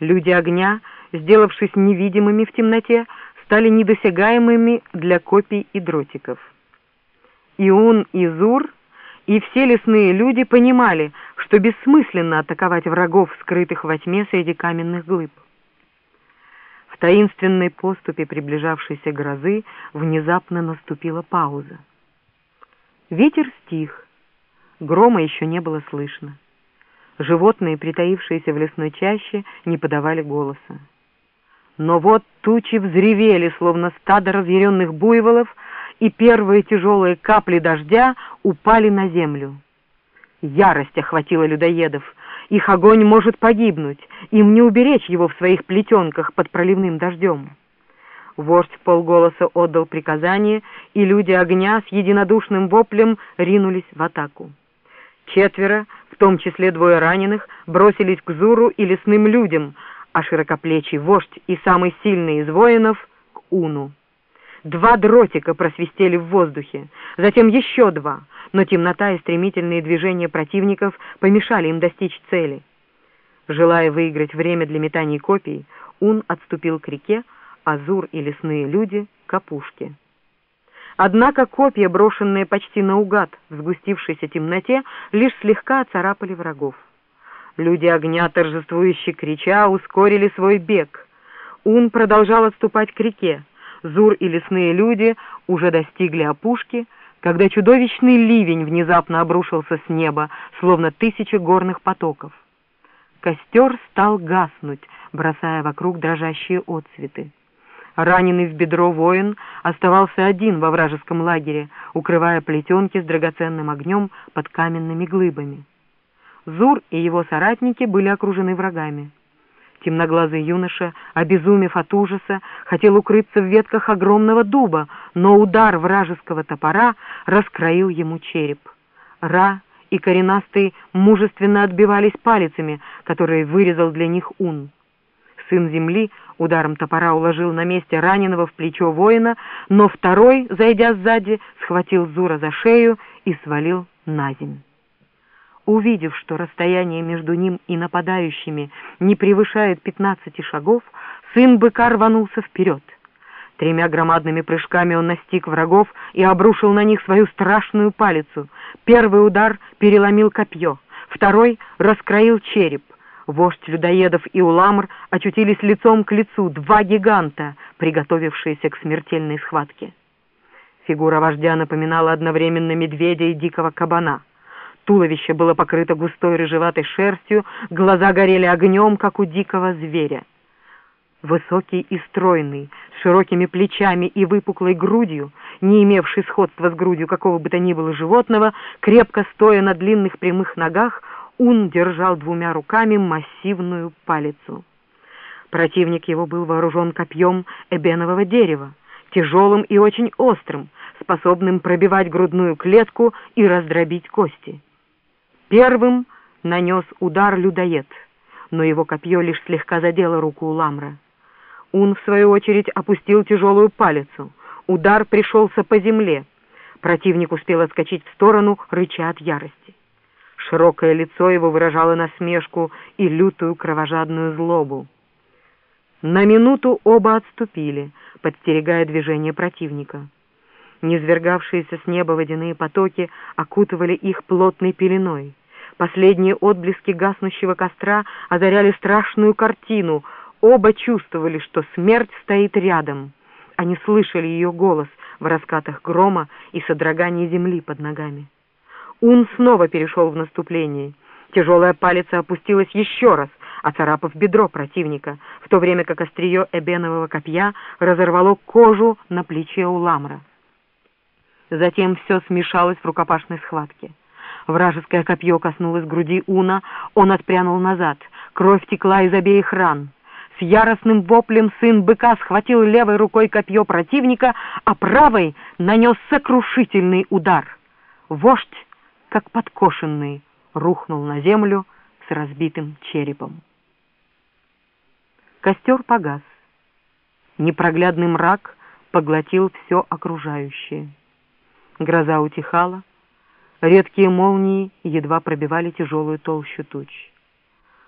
Люди огня, сделавшись невидимыми в темноте, стали недосягаемыми для копий и дротиков. Иун и Зур и все лесные люди понимали, что бессмысленно атаковать врагов, скрытых во тьме среди каменных глыб. В таинственной поступе приближавшейся грозы внезапно наступила пауза. Ветер стих, грома еще не было слышно. Животные, притаившиеся в лесной чаще, не подавали голоса. Но вот тучи взревели, словно стадо разъяренных буйволов, и первые тяжелые капли дождя упали на землю. Ярость охватила людоедов. Их огонь может погибнуть, им не уберечь его в своих плетенках под проливным дождем. Вождь полголоса отдал приказание, и люди огня с единодушным воплем ринулись в атаку. Четверо, в том числе двое раненых, бросились к Зуру и лесным людям, а широкоплечий вождь и самый сильный из воинов — к Уну. Два дротика просвистели в воздухе, затем еще два, но темнота и стремительные движения противников помешали им достичь цели. Желая выиграть время для метаний копий, Ун отступил к реке, а Зур и лесные люди — к опушке. Однако копья, брошенные почти наугад в сгустившейся темноте, лишь слегка царапали врагов. Люди огня, торжествующе крича, ускорили свой бег. Ун продолжал отступать к реке. Зур и лесные люди уже достигли опушки, когда чудовищный ливень внезапно обрушился с неба, словно тысячи горных потоков. Костер стал гаснуть, бросая вокруг дрожащие отцветы. Раненый в бедро воин оставался один во вражеском лагере, укрывая плетенки с драгоценным огнем под каменными глыбами. Зур и его соратники были окружены врагами. Темноглазый юноша, обезумев от ужаса, хотел укрыться в ветках огромного дуба, но удар вражеского топора раскроил ему череп. Ра и коренастый мужественно отбивались палицами, которые вырезал для них Ун. Сын земли ударом топора уложил на месте раненого в плечо воина, но второй, зайдя сзади, схватил Зура за шею и свалил на земь. Увидев, что расстояние между ним и нападающими не превышает пятнадцати шагов, сын быка рванулся вперед. Тремя громадными прыжками он настиг врагов и обрушил на них свою страшную палицу. Первый удар переломил копье, второй раскроил череп — Вождь людоедов и Уламр очутились лицом к лицу, два гиганта, приготовившиеся к смертельной схватке. Фигура вождя напоминала одновременно медведя и дикого кабана. Туловище было покрыто густой рыжеватой шерстью, глаза горели огнем, как у дикого зверя. Высокий и стройный, с широкими плечами и выпуклой грудью, не имевший сходства с грудью какого бы то ни было животного, крепко стоя на длинных прямых ногах, Ун держал двумя руками массивную палицу. Противник его был вооружен копьем эбенового дерева, тяжелым и очень острым, способным пробивать грудную клетку и раздробить кости. Первым нанес удар людоед, но его копье лишь слегка задело руку Ламра. Ун, в свою очередь, опустил тяжелую палицу. Удар пришелся по земле. Противник успел отскочить в сторону, рыча от ярости. Широкое лицо его выражало насмешку и лютую кровожадную злобу. На минуту оба отступили, подстерегая движение противника. Низвергавшиеся с неба водяные потоки окутывали их плотной пеленой. Последние отблески гаснущего костра озаряли страшную картину. Оба чувствовали, что смерть стоит рядом. Они слышали ее голос в раскатах грома и содрогании земли под ногами. Ун снова перешел в наступление. Тяжелая палица опустилась еще раз, оцарапав бедро противника, в то время как острие эбенового копья разорвало кожу на плече у ламра. Затем все смешалось в рукопашной схватке. Вражеское копье коснулось груди Уна, он отпрянул назад, кровь текла из обеих ран. С яростным воплем сын быка схватил левой рукой копье противника, а правой нанес сокрушительный удар. Вождь как подкошенный, рухнул на землю с разбитым черепом. Костер погас. Непроглядный мрак поглотил все окружающее. Гроза утихала, редкие молнии едва пробивали тяжелую толщу туч.